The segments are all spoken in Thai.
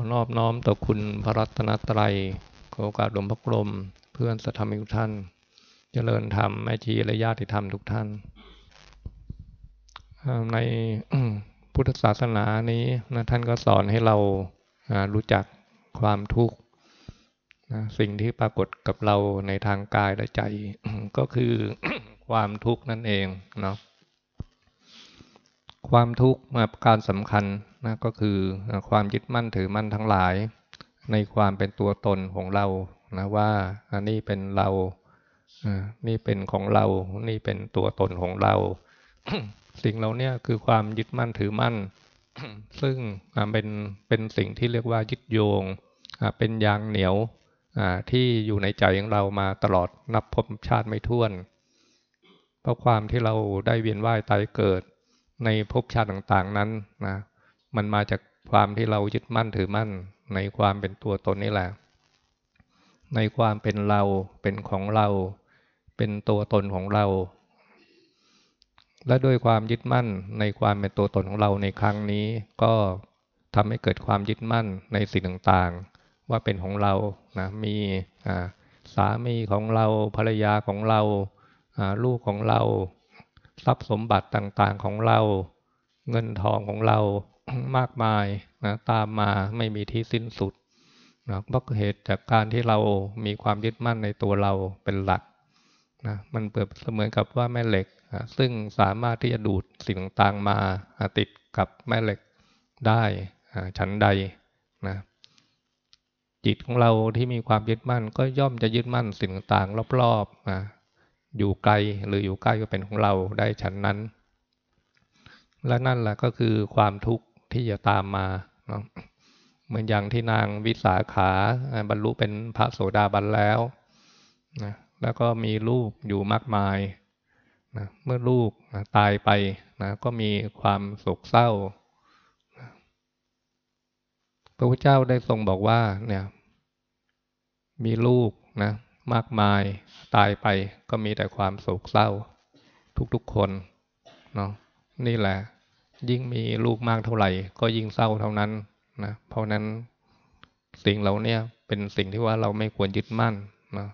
อนอบน้อมต่อคุณพระรัตนตรัย ขอโอกาสหลวงพ่อกลม เพื่อนสัทธรรมิกท่าน เจริญธรรมแม่ชีและญาติธรรมทุกท่าน ในพุทธศาสนานี้นะท่านก็สอนให้เรารู้จักความทุกข์นะสิ่งที่ปรากฏกับเราในทางกายและใจ ก็คือความทุกข์นั่นเองเนาะ ความทุกข์มาการสำคัญนะก็คือความยึดมั่นถือมั่นทั้งหลาย ในความเป็นตัวตนของเรานะว่าอันนี้เป็นเรานี่เป็นของเรา นี่เป็นตัวตนของเรา สิ่งเราเนี่ยคือความยึดมั่นถือมั่น ซึ่งเป็นเป็นสิ่งที่เรียกว่ายึดโยง เป็นยางเหนียวที่อยู่ในใจของเรามาตลอดนับพบชาติไม่ถ้วน เพราะความที่เราได้เวียนว่ายตายเกิด ในภพชาติต่างๆนั้นนะมันมาจากความที่เรายึดมั่นถือมั่น ในความเป็นตัวตนนี่แหละ ในความเป็นเราเป็นของเรา เป็นตัวตนของเรา และด้วยความยึดมั่นในความเป็นตัวตนของเราในครั้งนี้ ก็ทำให้เกิดความยึดมั่นในสิ่งต่างๆ ว่าเป็นของเรานะมีสามีของเราภรรยาของเราลูกของเรา ทรัพย์สมบัติต่างๆของเรา เงินทองของเรามากมายนะตามมาไม่มีที่สิ้นสุดนะเพราะเหตุจากการที่เรามีความยึดมั่นในตัวเราเป็นหลักนะมันเปรียบเสมือนกับว่าแม่เหล็กนะซึ่งสามารถที่จะดูดสิ่งต่างๆมาติดกับแม่เหล็กได้ชั้นใดนะจิตของเราที่มีความยึดมั่นก็ย่อมจะยึดมั่นสิ่งต่างๆรอบๆนะ อยู่ไกลหรืออยู่ใกล้ก็เป็นของเราได้ชั้นนั้น และนั่นแหละก็คือความทุกข์ที่จะตามมาเนาะเหมือนอย่างที่นางวิสาขาบรรลุเป็นพระโสดาบันแล้วนะแล้วก็มีลูกอยู่มากมายนะเมื่อลูกนะตายไปนะก็มีความโศกเศร้าพระพุทธเจ้าได้ทรงบอกว่าเนี่ยมีลูกนะ มากมายตายไปก็มีแต่ความโศกเศร้า ทุกๆคนเนาะนี่แหละ ยิ่งมีลูกมากเท่าไหร่ ก็ยิ่งเศร้าเท่านั้นนะเพราะนั้นสิ่งเราเนี่ยเป็นสิ่งที่ว่าเราไม่ควรยึดมั่นนะ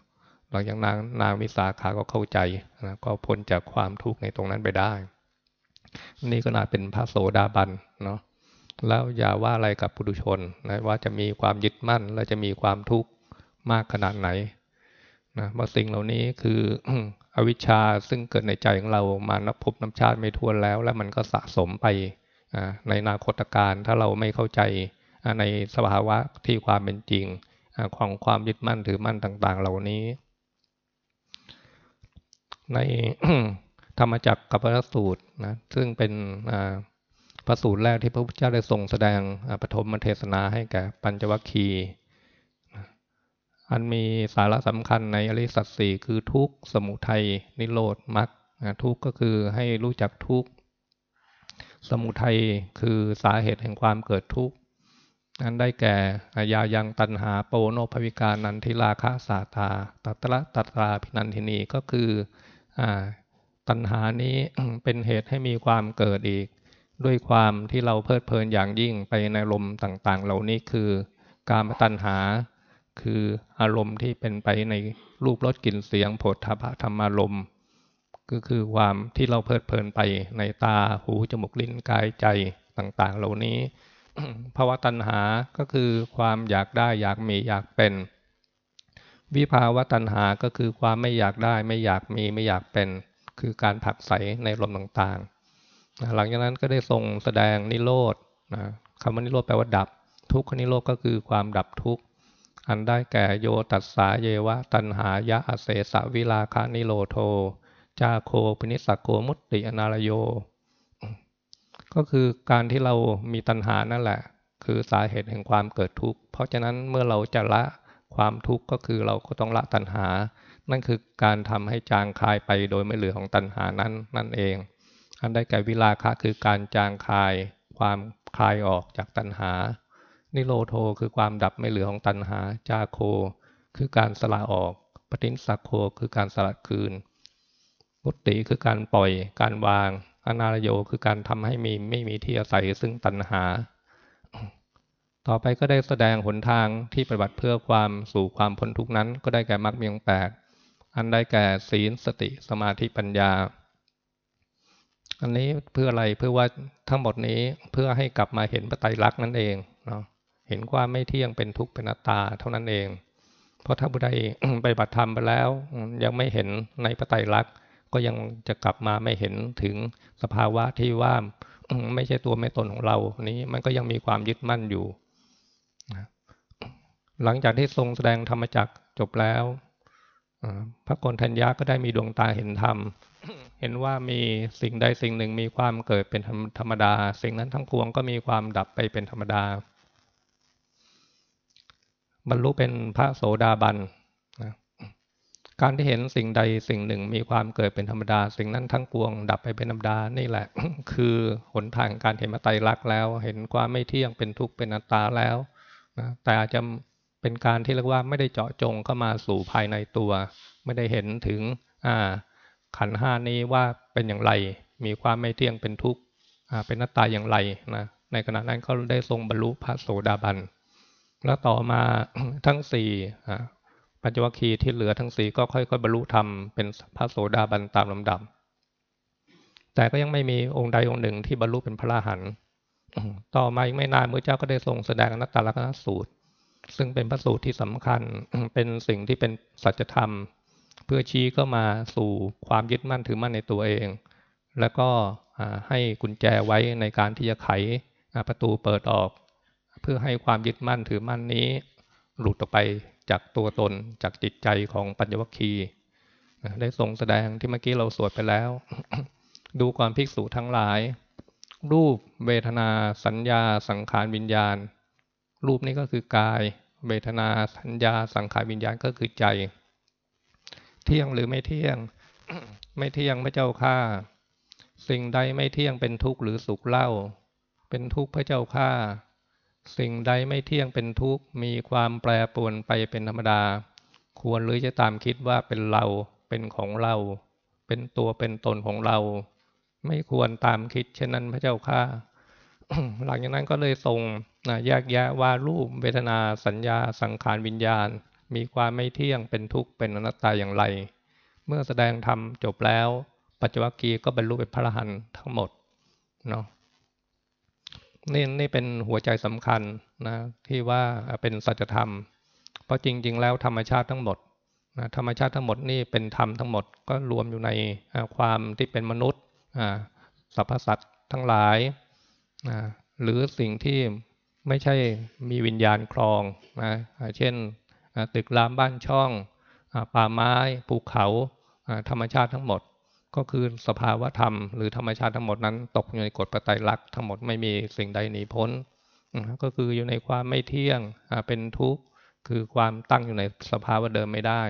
หลังจากนางนางวิสาขาก็เข้าใจนะก็พ้นจากความทุกข์ในตรงนั้นไปได้ นี่ก็น่าเป็นพระโสดาบันเนาะแล้วอย่าว่าอะไรกับปุถุชนนะว่าจะมีความยึดมั่นและจะมีความทุกข์มากขนาดไหน นะว่าสิ่งเหล่านี้คืออวิชชาซึ่งเกิดในใจของเรามานับพบน้ำชาติไม่ทวนแล้ว และมันก็สะสมไปในนาคตการถ้าเราไม่เข้าใจในสภาวะที่ความเป็นจริงของความยึดมั่นถือมั่นต่าง ๆ เหล่านี้ ในธรรมจักรกับพระสูตรนะซึ่งเป็นพระสูตรแรกที่พระพุทธเจ้าได้ทรงแสดงปฐมเทศนาให้แก่ปัญจวัคคีย์ อันมีสาระสำคัญในอริสัตสีคือทุกสมุทัยนิโรธมรรคทุกก็คือให้รู้จักทุกสมุทัยคือสาเหตุแห่งความเกิดทุกข์นั้นได้แก่อายายังตันหาโปโนภวิการนันทิลาคะสาตาตัตระตัตราพินันทินีก็คืออตัณหานี้เป็นเหตุให้มีความเกิดอีก ด้วยความที่เราเพลิดเพลินอย่างยิ่งไปในลมต่างๆ เหล่านี้คือ การตัณหา คืออารมณ์ที่เป็นไปในรูปรสกลิ่นเสียงโผฏฐพะธรรมารมณ์ก็คือความที่เราเพลิดเพลินไปในตาหูจมูกลิ้นกายใจต่าง ๆ เหล่านี้ภาวะตัณหาก็คือความอยากได้อยากมีอยากเป็น วิภาวะตัณหาก็คือความไม่อยากได้ไม่อยากมีไม่อยากเป็น คือการผักใสในลมต่างๆ หลังจากนั้นก็ได้ทรงแสดงนิโรธนะคำว่านิโรธแปลว่าดับ ทุกขนิโรธก็คือความดับทุกข์ อันได้แก่โยตัสสาเยวะ ตันหายะอเสสวิลาคานิโลโท จาโคปนิสักโกมุตติอนารโย ก็คือการที่เรามีตัณหานั่นแหละ คือสาเหตุแห่งความเกิดทุกข์ เพราะฉะนั้นเมื่อเราจะละความทุกข์ก็คือเราก็ต้องละตัณหา นั่นคือการทำให้จางคายไปโดยไม่เหลือของตัณหานั้นนั่นเอง อันได้แก่วิลาคะคือการจางคาย ความคลายออกจากตัณหา นิโรโทคือความดับไม่เหลือของตัณหา จาโค คือการสละออก ปฏินสักโคคือการสละคืน มุตติคือการปล่อย การวาง อนารโยคือการทำให้มีไม่มีที่อาศัยซึ่งตัณหา ต่อไปก็ได้แสดงหนทางที่ปฏิบัติเพื่อความสู่ความพ้นทุกนั้น ก็ได้แก่มรรคมีองแปดอันได้แก่ศีลสติสมาธิปัญญา อันนี้เพื่ออะไรเพื่อว่าทั้งหมดนี้เพื่อให้กลับมาเห็นปไตยรักษณ์นั่นเองเนาะ เห็นความไม่เที่ยงเป็นทุกข์เป็นอัตตาเท่านั้นเอง เพราะถ้าบุไดไปบัติธรรมไปแล้ว ยังไม่เห็นในปไตยรักก็ยังจะกลับมาไม่เห็นถึงสภาวะที่ว่าไม่ใช่ตัวไม่ตนของเรานี้มันก็ยังมีความยึดมั่นอยู่ หลังจากที่ทรงแสดงธรรมจักจบแล้วพระกนทัญญาก็ได้มีดวงตาเห็นธรรม เห็นว่ามีสิ่งใดสิ่งหนึ่งมีความเกิดเป็นธรรมดา สิ่งนั้นทั้งปวงก็มีความดับไปเป็นธรรมดา บรรลุเป็นพระโสดาบันนะการที่เห็นสิ่งใดสิ่งหนึ่งมีความเกิดเป็นธรรมดา สิ่งนั้นทั้งปวง ดับไปเป็นธรรมดานี่แหละ คือหนทางการเห็นมาไตรลักษณ์แล้ว เห็นความไม่เที่ยงเป็นทุกข์เป็นอัตตาแล้วนะแต่อาจจะเป็นการที่เรียกว่าไม่ได้เจาะจงเข้ามาสู่ภายในตัว ไม่ได้เห็นถึงอ่าขันห้านี้ว่าเป็นอย่างไร มีความไม่เที่ยงเป็นทุกข์เป็นนัตตาอย่างไรนะในขณะนั้นก็ได้ทรงบรรลุพระโสดาบัน แล้วต่อมาทั้งสี่ปัญจวัคคีย์ที่เหลือทั้งสี่ก็ค่อยๆบรรลุธรรมเป็นพระโสดาบันตามลำดับ แต่ก็ยังไม่มีองค์ใดองค์หนึ่งที่บรรลุเป็นพระอรหันต์ต่อมาอีกไม่นานมือเจ้าก็ได้ทรงแสดงอนัตตลักษณสูตร ซึ่งเป็นพระสูตรที่สำคัญเป็นสิ่งที่เป็นสัจธรรม เพื่อชี้เข้ามาสู่ความยึดมั่นถือมั่นในตัวเอง แล้วก็ให้กุญแจไว้ในการที่จะไขประตูเปิดออก พื่อให้ความยึดมั่นถือมั่นนี้ หลุดออกไปจากตัวตนจากจิตใจของปัญญวัคคีได้ทรงแสดงที่เมื่อกี้เราสวดไปแล้ว ดูความภิกษุทั้งหลาย รูปเวทนาสัญญาสังขารวิญญาณ รูปนี้ก็คือกาย เวทนาสัญญาสังขารวิญญาณก็คือใจ เที่ยงหรือไม่เที่ยง ไม่เที่ยงพระเจ้าข้าสิ่งใดไม่เที่ยงเป็นทุกข์หรือสุขเล่า เป็นทุกข์พระเจ้าข้า สิ่งใดไม่เที่ยงเป็นทุกข์มีความแปรปรวนไปเป็นธรรมดา ควรหรือจะตามคิดว่าเป็นเราเป็นของเรา เป็นตัวเป็นตนของเรา ไม่ควรตามคิดเช่นนั้นพระเจ้าข้าหลังจากนั้นก็เลยทรงแยกแยะว่ารูปเวทนาสัญญาสังขารวิญญาณ มีความไม่เที่ยงเป็นทุกข์เป็นอนัตตาอย่างไร เมื่อแสดงธรรมจบแล้ว ปัจจุบันกีก็บรรลุเป็นพระอรหันต์ทั้งหมดเนาะ นี่นี่เป็นหัวใจสำคัญนะที่ว่าเป็นสัจธรรม เพราะจริง ๆ แล้วธรรมชาติทั้งหมดนะธรรมชาติทั้งหมดนี่เป็นธรรมทั้งหมดก็รวมอยู่ในความที่เป็นมนุษย์สรรพสัตว์ทั้งหลายหรือสิ่งที่ไม่ใช่มีวิญญาณครองนะเช่นตึกรามบ้านช่องป่าไม้ภูเขาธรรมชาติทั้งหมด ก็คือสภาวะธรรมหรือธรรมชาติทั้งหมดนั้น ตกอยู่ในกฎปไตยลักษณ์ทั้งหมดไม่มีสิ่งใดหนีพ้น ก็คืออยู่ในความไม่เที่ยงเป็นทุกข์คือความตั้งอยู่ในสภาวะเดิมไม่ได้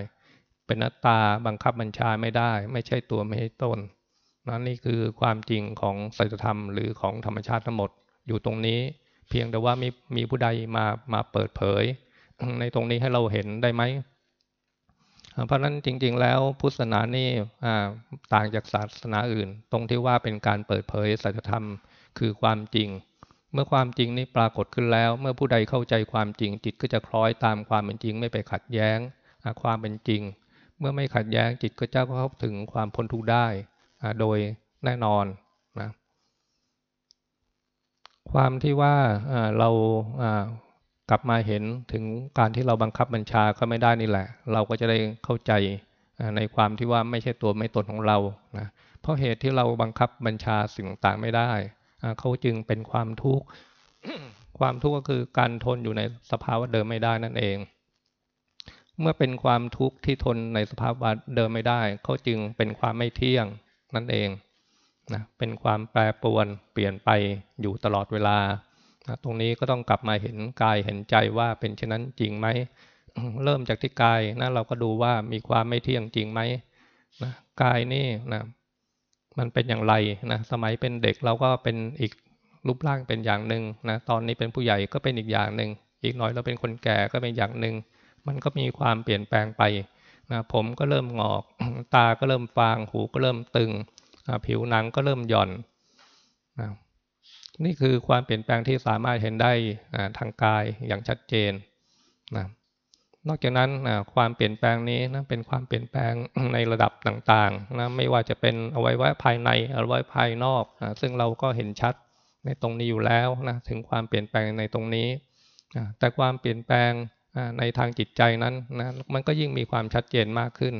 เป็นนัตตาบังคับบัญชาไม่ได้ ไม่ใช่ตัวไม่ใช่ตนนั่นนี่คือความจริงของสัจธรรมหรือของธรรมชาติทั้งหมดอยู่ตรงนี้ เพียงแต่ว่ามีมีผู้ใดมามาเปิดเผย ในตรงนี้ให้เราเห็นได้ไหม เพราะนั้นจริง ๆ แล้วพุทธศาสนานี่ต่างจากศาสนาอื่น ตรงที่ว่าเป็นการเปิดเผยสัจธรรมคือความจริง เมื่อความจริงนี้ปรากฏขึ้นแล้ว เมื่อผู้ใดเข้าใจความจริง จิตก็จะคล้อยตามความเป็นจริง ไม่ไปขัดแย้งความเป็นจริง เมื่อไม่ขัดแย้งจิตก็จะเข้าถึงความพ้นทุกข์ได้โดยแน่นอนนะความที่ว่าเรา กลับมาเห็นถึงการที่เราบังคับบัญชาก็ไม่ได้นี่แหละ เราก็จะได้เข้าใจในความที่ว่าไม่ใช่ตัวไม่ตนของเรานะเพราะเหตุที่เราบังคับบัญชาสิ่งต่างไม่ได้ เขาจึงเป็นความทุกข์ ความทุกข์ก็คือการทนอยู่ในสภาวะเดิมไม่ได้นั่นเอง เมื่อเป็นความทุกข์ที่ทนในสภาวะเดิมไม่ได้ เขาจึงเป็นความไม่เที่ยงนั่นเองนะเป็นความแปรปรวนเปลี่ยนไปอยู่ตลอดเวลา นะตรงนี้ก็ต้องกลับมาเห็นกายเห็นใจว่าเป็นเช่นนั้นจริงไหม เริ่มจากที่กายนะเราก็ดูว่ามีความไม่เที่ยงจริงไหมนะกายนี่นะมันเป็นอย่างไรนะสมัยเป็นเด็กเราก็เป็นอีกรูปร่างเป็นอย่างหนึ่งนะตอนนี้เป็นผู้ใหญ่ก็เป็นอีกอย่างหนึ่งอีกหน่อยเราเป็นคนแก่ก็เป็นอย่างหนึ่งมันก็มีความเปลี่ยนแปลงไปนะผมก็เริ่มงอก ตาก็เริ่มฟาง หูก็เริ่มตึงผิวหนังก็เริ่มหย่อนนะ นี่คือความเปลี่ยนแปลงที่สามารถเห็นได้ทางกายอย่างชัดเจนนะนอกจากนั้นความเปลี่ยนแปลงนี้นะเป็นความเปลี่ยนแปลงในระดับต่างๆนะไม่ว่าจะเป็นอวัยวะภายในอวัยวะภายนอกนะซึ่งเราก็เห็นชัดในตรงนี้อยู่แล้วนะถึงความเปลี่ยนแปลงในตรงนี้นะแต่ความเปลี่ยนแปลงในทางจิตใจนั้นนะมันก็ยิ่งมีความชัดเจนมากขึ้น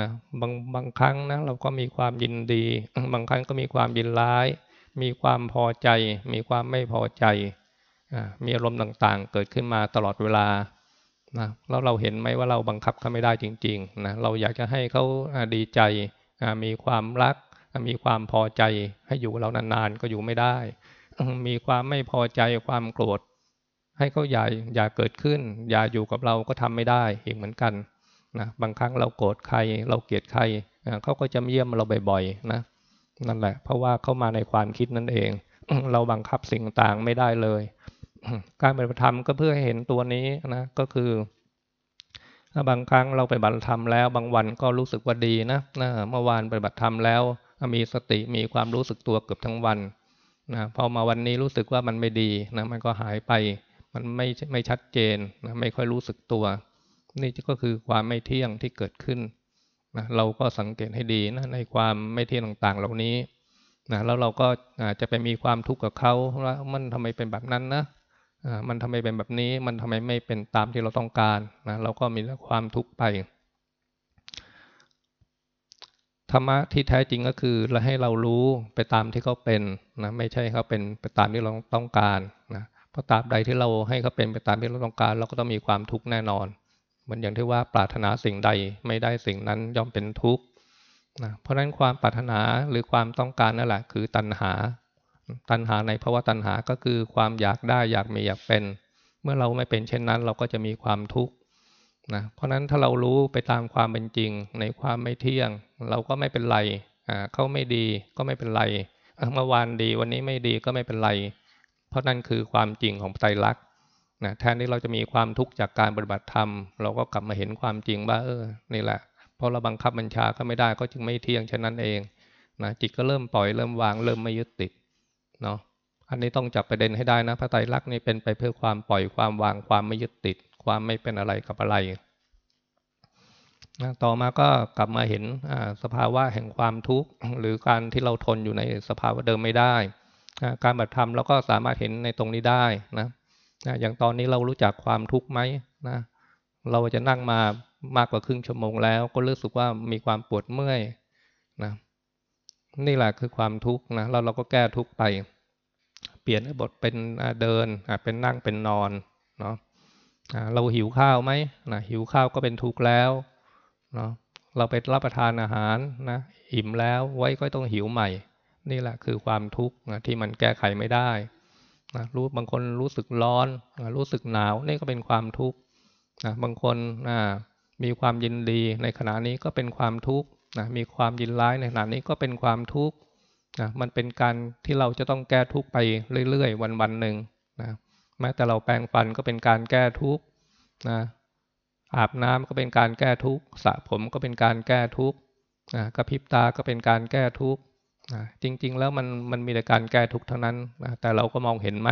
นะบางบางครั้งนะเราก็มีความยินดี บางครั้งก็มีความยินร้าย มีความพอใจ มีความไม่พอใจ มีอารมณ์ต่างๆ เกิดขึ้นมาตลอดเวลานะแล้วเราเห็นไหมว่าเราบังคับเขาไม่ได้จริงๆนะเราอยากจะให้เขาดีใจ มีความรัก มีความพอใจให้อยู่เรานานๆก็อยู่ไม่ได้ มีความไม่พอใจความโกรธ ให้เขาอย่าอย่าเกิดขึ้น อย่าอยู่กับเราก็ทำไม่ได้อีกเหมือนกันนะบางครั้งเราโกรธใคร เราเกลียดใครเขาก็จะเยี่ยมเราบ่อยๆนะ นั่นแหละ เพราะว่าเข้ามาในความคิดนั่นเอง เราบังคับสิ่งต่างไม่ได้เลย การปฏิบัติธรรมก็เพื่อให้เห็นตัวนี้นะก็คือบางครั้งเราไปบัติธรรมแล้วบางวันก็รู้สึกว่าดีนะนะเมื่อวานปฏิบัติธรรมแล้ว มีสติมีความรู้สึกตัวเกือบทั้งวันนะพอมาวันนี้รู้สึกว่ามันไม่ดีนะมันก็หายไป มันไม่ไม่ชัดเจนนะไม่ค่อยรู้สึกตัว นี่ก็คือความไม่เที่ยงที่เกิดขึ้น นะเราก็สังเกตให้ดีนะในความไม่เที่ยงต่างๆ เหล่านี้นะแล้วเราก็จะไปมีความทุกข์กับเขาว่ามันทำไมเป็นแบบนั้นนะมันทำไมเป็นแบบนี้ มันทำไมไม่เป็นตามที่เราต้องการนะเราก็มีความทุกข์ไปธรรมะที่แท้จริงก็คือเราให้เรารู้ไปตามที่เขาเป็นนะไม่ใช่เขาเป็นไปตามที่เราต้องการนะเพราะตราบใดที่เราให้เขาเป็นไปตามที่เราต้องการ เราก็ต้องมีความทุกข์แน่นอน มือนอย่างที่ว่าปรารถนาสิ่งใดไม่ได้สิ่งนั้นย่อมเป็นทุกข์นะเพราะฉะนั้นความปรารถนาหรือความต้องการนั่นแหละคือตัณหา ตัณหาในภาวะตัณหาก็คือความอยากได้อยากมีอยากเป็น เมื่อเราไม่เป็นเช่นนั้น เราก็จะมีความทุกข์นะเพราะฉะนั้นถ้าเรารู้ไปตามความเป็นจริง ในความไม่เที่ยง เราก็ไม่เป็นไรอ่าเขาไม่ดีก็ไม่เป็นไรเมื่อวานดีวันนี้ไม่ดีก็ไม่เป็นไร เพราะนั่นคือความจริงของไตรลักษณ์ นะแทนที่เราจะมีความทุกข์จากการปฏิบัติธรรม เราก็กลับมาเห็นความจริงว่าเออนี่แหละเพราะเราบังคับบัญชาก็ไม่ได้ก็จึงไม่เที่ยงเช่นนั้นเองนะจิตก็เริ่มปล่อยเริ่มวางเริ่มไม่ยึดติดเนาะอันนี้ต้องจับประเด็นให้ได้นะพระไตรลักษณ์นี่เป็นไปเพื่อความปล่อยความวางความไม่ยึดติด ความไม่เป็นอะไรกับอะไรนะต่อมาก็กลับมาเห็นสภาวะแห่งความทุกข์หรือการที่เราทนอยู่ในสภาวะเดิมไม่ได้ การบัตรธรรมเราก็สามารถเห็นในตรงนี้ได้นะ นะอย่างตอนนี้เรารู้จักความทุกข์ไหมนะเราจะนั่งมามากกว่าครึ่งชั่วโมงแล้ว ก็รู้สึกว่ามีความปวดเมื่อยนะนี่แหละคือความทุกข์นะเราเราก็แก้ทุกข์ไป เปลี่ยนบทเป็นเดินเป็นนั่งเป็นนอนเนาะเราหิวข้าวไหมนะหิวข้าวก็เป็นทุกข์แล้วเนาะเราไปรับประทานอาหารนะอิ่มแล้วไว้ก็ต้องหิวใหม่ นี่แหละคือความทุกข์นะที่มันแก้ไขไม่ได้ นะรู้บางคนรู้สึกร้อนนะรู้สึกหนาวนี่ก็เป็นความทุกข์นะบางคนนะมีความยินดีในขณะนี้ก็เป็นความทุกข์นะมีความยินร้ายในขณะนี้ก็เป็นความทุกข์นะมันเป็นการที่เราจะต้องแก้ทุกข์ไปเรื่อยๆ วันๆหนึ่งนะแม้แต่เราแปรงฟันก็เป็นการแก้ทุกข์นะอาบน้ำก็เป็นการแก้ทุกข์สระผมก็เป็นการแก้ทุกข์นะกระพริบตาก็เป็นการแก้ทุกข์ นะจริง ๆ แล้วมันมันมีแต่การแก้ทุกข์เท่านั้นนะแต่เราก็มองเห็นไหม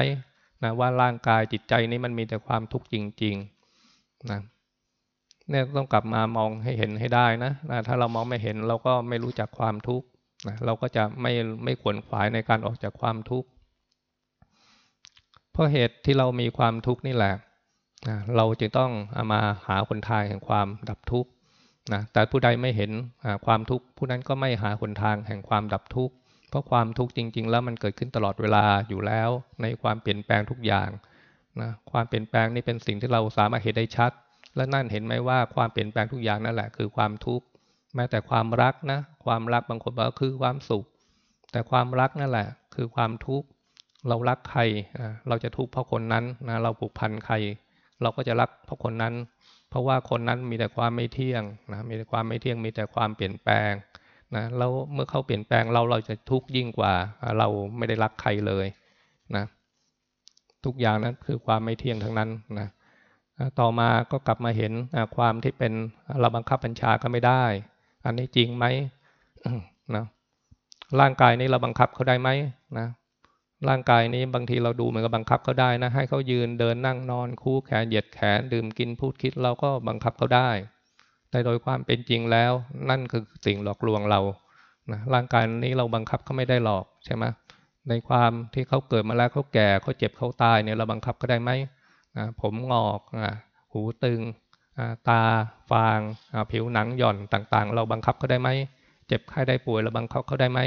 นะว่าร่างกายจิตใจนี้มันมีแต่ความทุกข์จริงๆนะเนี่ยต้องกลับมามองให้เห็นให้ได้นะนะ ถ้าเรามองไม่เห็นเราก็ไม่รู้จักความทุกข์นะเราก็จะไม่ไม่ขวนขวายในการออกจากความทุกข์เพราะเหตุที่เรามีความทุกข์นี่แหละนะเราจึงต้องามาหาคนทางแห่งความดับทุกข์ นะแต่ผู้ใดไม่เห็นความทุกข์ผู้นั้นก็ไม่หาคนทางแห่งความดับทุกข์เพราะความทุกข์จริง ๆ แล้วมันเกิดขึ้นตลอดเวลาอยู่แล้ว ในความเปลี่ยนแปลงทุกอย่างนะความเปลี่ยนแปลงนี่เป็นสิ่งที่เราสามารถเห็นได้ชัด และนั่นเห็นไหมว่าความเปลี่ยนแปลงทุกอย่างนั่นแหละคือความทุกข์แม้แต่ความรักนะ ความรักบางคนบอกว่าคือความสุข แต่ความรักนั่นแหละ คือความทุกข์เรารักใครเราจะทุกข์เพราะคนนั้นนะเราผูกพันใคร เราก็จะรักเพราะคนนั้น เพราะว่าคนนั้นมีแต่ความไม่เที่ยงนะมีแต่ความไม่เที่ยงมีแต่ความเปลี่ยนแปลงนะแล้วเมื่อเขาเปลี่ยนแปลงเราเราจะทุกข์ยิ่งกว่า เราไม่ได้รักใครเลยนะทุกอย่างนั้นคือความไม่เที่ยงทั้งนั้นนะต่อมาก็กลับมาเห็นความที่เป็นเราบังคับบัญชาก็ไม่ได้ อันนี้จริงไหมนะร่างกายนี้เราบังคับเขาได้ไหมนะ ร่างกายนี้บางทีเราดูเหมือนกับบังคับเขาได้นะ ให้เขายืนเดินนั่งนอนคู่แขนเหยียดแขนดื่มกินพูดคิดเราก็บังคับเขาได้ แต่โดยความเป็นจริงแล้ว นั่นคือสิ่งหลอกลวงเรานะร่างกายนี้เราบังคับเขาไม่ได้หลอกใช่ไหมในความที่เขาเกิดมาแล้วเขาแก่เขาเจ็บเขาตายเนี่ยเราบังคับก็ได้ไหมผมงอกหูตึงตาฟางผิวหนังหย่อนต่างๆ เราบังคับเขาได้ไหมเจ็บไข้ได้ป่วยเราบังคับเขาได้ไหม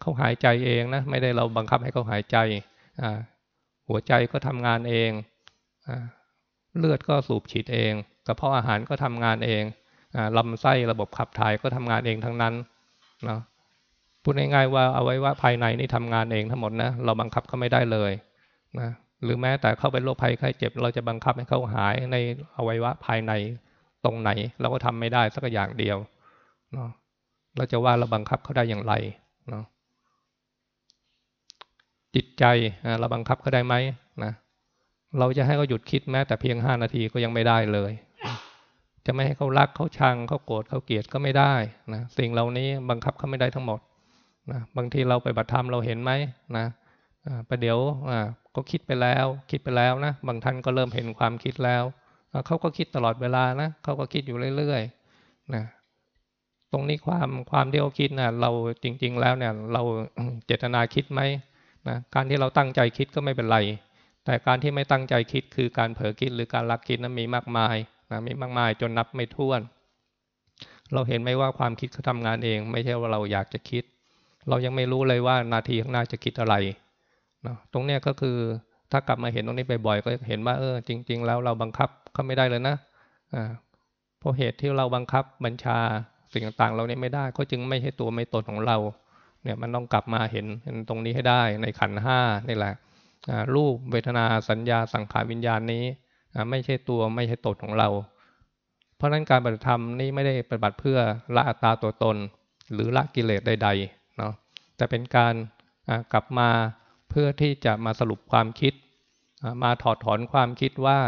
เขาหายใจเองนะไม่ได้เราบังคับให้เขาหายใจหัวใจก็ทำงานเองเลือดก็สูบฉีดเองกระเพาะอาหารก็ทำงานเองลำไส้ระบบขับถ่ายก็ทำงานเองทั้งนั้นเนาะพูดง่ายๆว่าเอาไว้ว่าภายในนี่ทำงานเองทั้งหมดนะเราบังคับเขาไม่ได้เลยนะหรือแม้แต่เข้าเป็นโรคภัยไข้เจ็บ เราจะบังคับให้เขาหายในอวัยวะภายในตรงไหน เราก็ทำไม่ได้สักอย่างเดียวเนาะเราจะว่าเราบังคับเขาได้อย่างไร เนาะจิตใจเราบังคับเขาได้ไหมนะเราจะให้เขาหยุดคิดแม้แต่เพียงห้านาทีก็ยังไม่ได้เลย จะไม่ให้เขารักเขาชังเขาโกรธเขาเกลียดก็ไม่ได้นะสิ่งเหล่านี้บังคับเขาไม่ได้ทั้งหมดนะบางทีเราไปบัตรธรรมเราเห็นไหมนะประเดี๋ยวก็คิดไปแล้ว คิดไปแล้วนะบางท่านก็เริ่มเห็นความคิดแล้วเขาก็คิดตลอดเวลานะเขาก็คิดอยู่เรื่อยๆนะ ตรงนี้ความความที่เขาคิดนะเราจริง ๆ แล้วเนี่ยเราเจตนาคิดไหมนะการที่เราตั้งใจคิดก็ไม่เป็นไร แต่การที่ไม่ตั้งใจคิดคือการเผลอคิดหรือการลักคิดนั้นมีมากมายนะมีมากมายจนนับไม่ถ้วน เราเห็นไหมว่าความคิดเขาทางานเอง ไม่ใช่ว่าเราอยากจะคิด เรายังไม่รู้เลยว่านาทีข้างหน้าจะคิดอะไรนะตรงเนี้ยก็คือถ้ากลับมาเห็นตรงนี้บ่อยๆก็เห็นว่าเออจริง ๆ แล้วเราบังคับเขาไม่ได้เลยนะอ่าเพราะเหตุที่เราบังคับบัญชา สิ่งต่างๆ เราเนี่ยไม่ได้ก็จึงไม่ใช่ตัวไม่ตนของเรา เนี่ยมันต้องกลับมาเห็นตรงนี้ให้ได้ในขันห้านี่แหละรูปเวทนาสัญญาสังขารวิญญาณนี้ไม่ใช่ตัวไม่ใช่ตนของเรา เพราะนั้นการปฏิธรรมนี้ไม่ได้ปฏิบัติเพื่อละอัตตาตัวตน หรือละกิเลสใดๆเนาะแต่เป็นการกลับมาเพื่อที่จะมาสรุปความคิด มาถอดถอนความคิดว่า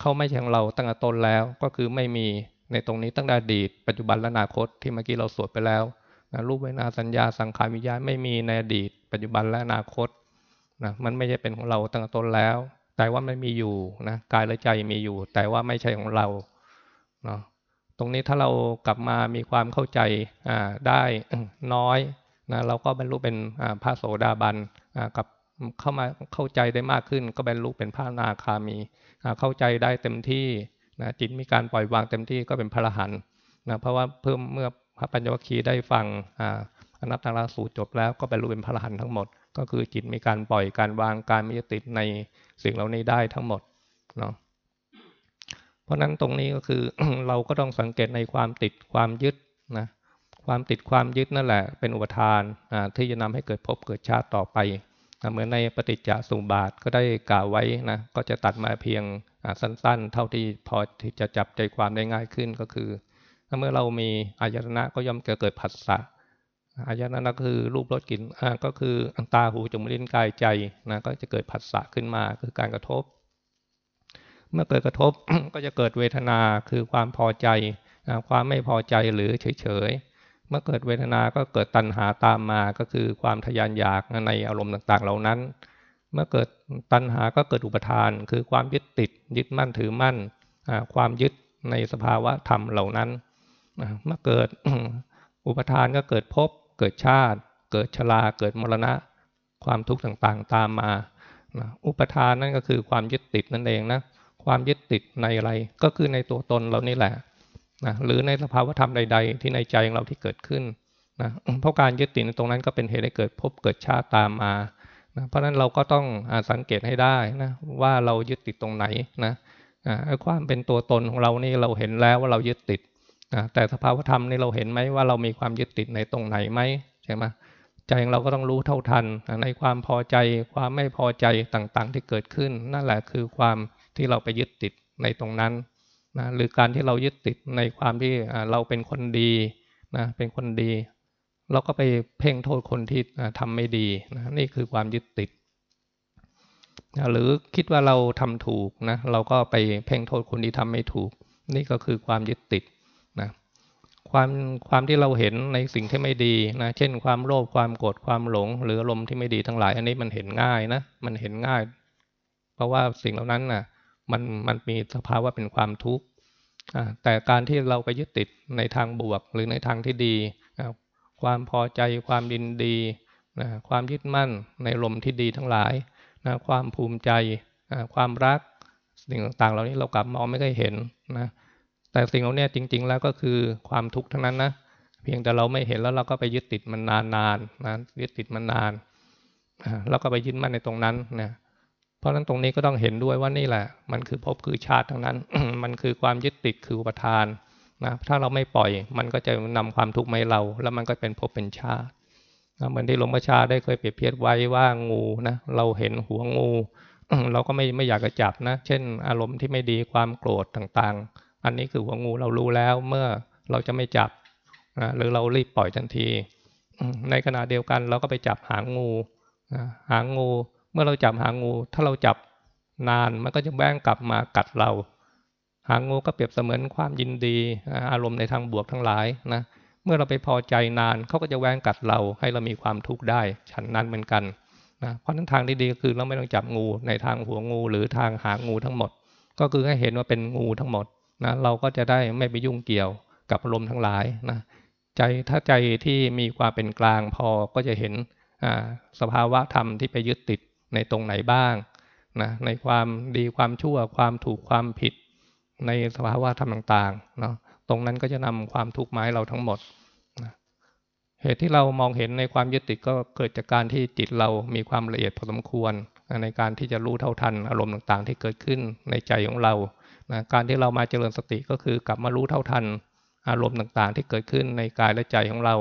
เขาไม่ใช่ของเราตั้งแต่ต้นแล้วก็คือไม่มี ในตรงนี้ตั้งแต่อดีตปัจจุบันและอนาคตที่เมื่อกี้เราสวดไปแล้วนะรูปเวนาสัญญาสังขารวิญญาณไม่มีในอดีต ปัจจุบันและอนาคตนะมันไม่ใช่เป็นของเราตั้งแต่ต้นแล้ว แต่ว่ามันมีอยู่นะกายและใจมีอยู่ แต่ว่าไม่ใช่ของเราเนาะตรงนี้ถ้าเรากลับมามีความเข้าใจได้น้อยนะเราก็บรรลุเป็นพระโสดาบันกับเข้ามาเข้าใจได้มากขึ้น ก็บรรลุเป็นพระนาคามีเข้าใจได้เต็มที่ นะจิตมีการปล่อยวางเต็มที่ก็เป็นพระรหันนะเพราะว่าเพิ่มเมื่อพระปัญญวคีได้ฟังอนัตตาสูตรจบแล้วก็บรรลุเป็นพระรหันทั้งหมด ก็คือจิตมีการปล่อยการวางการไม่ติดในสิ่งเหล่านี้ได้ทั้งหมดเนาะเพราะนั้นตรงนี้ก็คือเราก็ต้องสังเกตในความติดความยึดนะความติดความยึดนั่นแหละ เป็นอุปทานที่จะนำให้เกิดภพเกิดชาติต่อไปเหมือนในปฏิจจสมุปบาทก็ได้กล่าวไว้นะก็จะตัดมาเพียง สั้นๆ เท่าที่พอที่จะจับใจความได้ง่ายขึ้นก็คือเมื่อเรามีอายตนะก็ย่อมเกิดผัสสะอายตนะก็คือรูปรสกลิ่นก็คือตาหูจมูกลิ้นกายใจนะก็จะเกิดผัสสะขึ้นมาคือการกระทบ เมื่อเกิดกระทบก็จะเกิดเวทนาคือความพอใจ ความไม่พอใจหรือเฉยๆเมื่อเกิดเวทนาก็เกิดตัณหาตามมาก็คือความทยานอยากในอารมณ์ต่างๆ เหล่านั้น เมื่อเกิดตัณหาก็เกิดอุปทาน คือความยึดติด ยึดมั่นถือมั่น ความยึดในสภาวะธรรมเหล่านั้น เมื่อเกิดอุปทานก็เกิดภพเกิดชาติ เกิดชราเกิดมรณะ ความทุกข์ต่างๆตามมา อุปทานนั่นก็คือความยึดติดนั่นเองนะ ความยึดติดในอะไร ก็คือในตัวตนเรานี่แหละนะหรือในสภาวะธรรมใด ๆ ที่ในใจของเราที่เกิดขึ้นนะเพราะการยึดติดตรงนั้นก็เป็นเหตุให้เกิดภพเกิดชาติตามมา นะเพราะฉะนั้นเราก็ต้องอสังเกตให้ได้นะว่าเรายึดติดตรงไหนนะความเป็นตัวตนของเรานี่เราเห็นแล้วว่าเรายึดติดนะแต่สภาวธรรมนี่เราเห็นไหมว่าเรามีความยึดติดในตรงไหนไหมใช่ไหมใจของเราก็ต้องรู้เท่าทันในความพอใจความไม่พอใจต่างๆ ที่เกิดขึ้น นั่นแหละคือความที่เราไปยึดติดในตรงนั้นนะหรือการที่เรายึดติดในความที่เราเป็นคนดีนะเป็นคนดี เราก็ไปเพ่งโทษคนที่ทำไม่ดีนะนี่คือความยึดติดนะหรือคิดว่าเราทำถูกนะเราก็ไปเพ่งโทษคนที่ทำไม่ถูก นี่ก็คือความยึดติดนะความความที่เราเห็นในสิ่งที่ไม่ดีนะเช่น ความโลภความโกรธความหลง หรืออารมณ์ที่ไม่ดีทั้งหลาย อันนี้มันเห็นง่ายนะมันเห็นง่าย เพราะว่าสิ่งเหล่านั้นน่ะมันมันมีสภาวะเป็นความทุกข์แต่การที่เราไปยึดติดในทางบวกหรือในทางที่ดี ความพอใจความดินดีนะความยึดมั่นในลมที่ดีทั้งหลายนะความภูมิใจความรักสิ่งต่างๆ เหล่านี้เรากลับมองไม่เคยเห็นนะแต่สิ่งเหล่านี้จริง ๆ แล้วก็คือความทุกข์ทั้งนั้นนะเพียงแต่เราไม่เห็นแล้วเราก็ไปยึดติดมันนานๆนะยึดติดมันนานแล้วก็ไปยึดมั่นในตรงนั้นนะเพราะฉะนั้นตรงนี้ก็ต้องเห็นด้วยว่านี่แหละ มันคือภพคือชาติทั้งนั้น มันคือความยึดติดคืออุปทาน นะถ้าเราไม่ปล่อย มันก็จะนำความทุกข์มาให้เรา แล้วมันก็เป็นภพเป็นชาติเหมือนที่หลวงพ่อชาได้เคยเปรียบเทียบไว้ว่างูนะเราเห็นหัวงูเราก็ไม่ไม่อยากจะจับนะ เช่น อารมณ์ที่ไม่ดีความโกรธต่างๆ อันนี้คือหัวงูเรารู้แล้วเมื่อเราจะไม่จับนะหรือเรารีบปล่อยทันที ในขณะเดียวกันเราก็ไปจับหางงูหางงู เมื่อเราจับหางงู ถ้าเราจับนานมันก็จะแบ้งกลับมากัดเรา หางงูก็เปรียบเสมือนความยินดีอารมณ์ในทางบวกทั้งหลายนะเมื่อเราไปพอใจนานเขาก็จะแวงกัดเราให้เรามีความทุกข์ได้ฉันนั้นเหมือนกันนะเพราะนั้นทางที่ดีก็คือเราไม่ต้องจับงูในทางหัวงูหรือทางหางงูทั้งหมด ก็คือให้เห็นว่าเป็นงูทั้งหมดนะเราก็จะได้ไม่ไปยุ่งเกี่ยวกับอารมณ์ทั้งหลายนะใจถ้าใจที่มีความเป็นกลางพอก็จะเห็นสภาวะธรรมที่ไปยึดติดในตรงไหนบ้างนะในความดีความชั่วความถูกความผิด ในสภาวะธรรมต่างๆเนาะตรงนั้นก็จะนำความทุกข์มาให้เราทั้งหมดเหตุที่เรามองเห็นในความยึดติดก็เกิดจากการที่จิตเรามีความละเอียดพอสมควร ในการที่จะรู้เท่าทันอารมณ์ต่างๆ ที่เกิดขึ้นในใจของเรานะการที่เรามาเจริญสติก็คือกลับมารู้เท่าทัน อารมณ์ต่างๆ ที่เกิดขึ้นในกายและใจของเรา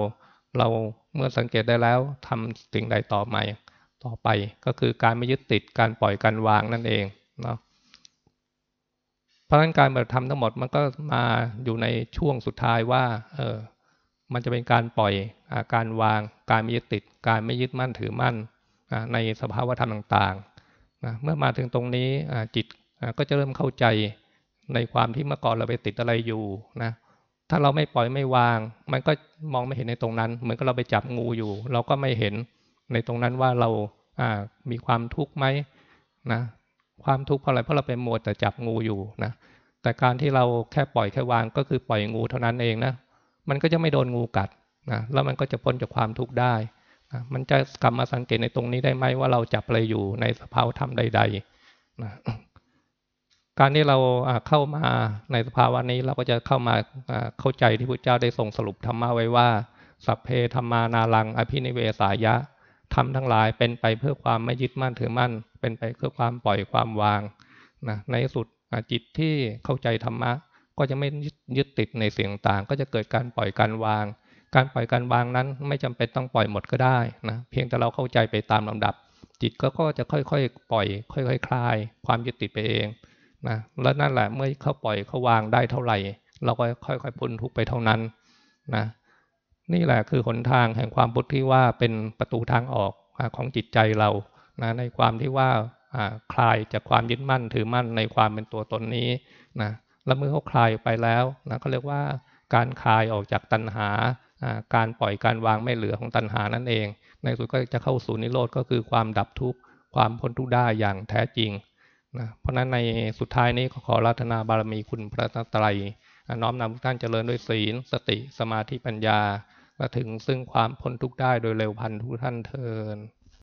เราเมื่อสังเกตได้แล้วทำสิ่งใดต่อไปต่อไป ก็คือการไม่ยึดติดการปล่อยการวางนั่นเองเนาะ ราะฉะนั้นการปฏิบัติธรรมทั้งหมดมันก็มาอยู่ในช่วงสุดท้ายว่า เออ มันจะเป็นการปล่อยอการวาง การไม่ยึดติด การไม่ยึดมั่นถือมั่นในสภาวธรรมต่างๆนะเมื่อมาถึงตรงนี้จิตก็จะเริ่มเข้าใจในความที่เมื่อก่อนเราไปติดอะไรอยู่นะ ถ้าเราไม่ปล่อยไม่วาง มันก็มองไม่เห็นในตรงนั้น เหมือนกับเราไปจับงูอยู่ เราก็ไม่เห็นในตรงนั้นว่าเรามีความทุกข์ไหมนะ ความทุกข์เพราะอะไรเพราะเราไปมัวแต่จับงูอยู่นะแต่การที่เราแค่ปล่อยแค่วางก็คือปล่อยงูเท่านั้นเองนะมันก็จะไม่โดนงูกัดนะแล้วมันก็จะพ้นจากความทุกข์ได้นะมันจะกลับมาสังเกตในตรงนี้ได้ไหมว่าเราจับอะไรอยู่ในสภาวธรรมใดๆนะการที่เราเข้ามาในสภาวะนี้เราก็จะเข้ามาเข้าใจที่พระเจ้าได้ทรงสรุปธรรมะไว้ว่า สัพเพธรรมานาลัง อภินิเวสายะ ทำทั้งหลายเป็นไปเพื่อความไม่ยึดมั่นถือมั่น เป็นไปเพื่อความปล่อยความวางนะในสุดจิตที่เข้าใจธรรมะ ก็จะไม่ยึดติดในเสียงต่างก็จะเกิดการปล่อยการวาง การปล่อยการวางนั้นไม่จำเป็นต้องปล่อยหมดก็ได้นะเพียงแต่เราเข้าใจไปตามลำดับ จิตก็ก็จะค่อยๆ ปล่อย ค่อยๆคลาย ความยึดติดไปเองนะแล้วนั่นแหละเมื่อเขาปล่อยเขาวางได้เท่าไหร่ เราก็ค่อยๆพ้นทุกไปเท่านั้นนะ นี่แหละคือหนทางแห่งความพุทธที่ว่าเป็นประตูทางออกของจิตใจเรานะในความที่ว่าคลายจากความยึดมั่นถือมั่นในความเป็นตัวตนนี้นะแล้วเมื่อเขาคลายไปแล้วนะเขาเรียกว่าการคลายออกจากตัณหา การปล่อยการวางไม่เหลือของตัณหานั่นเอง ในสุดก็จะเข้าสู่นิโรธก็คือความดับทุกข์ความพ้นทุกข์ได้อย่างแท้จริงนะเพราะนั้นในสุดท้ายนี้ขอรัตนาบารมีคุณพระตรัยน้อมนำทุกท่านเจริญด้วยศีล สติสมาธิปัญญา และถึงซึ่งความพ้นทุกข์ได้โดยเร็วพันทุกท่านเทิน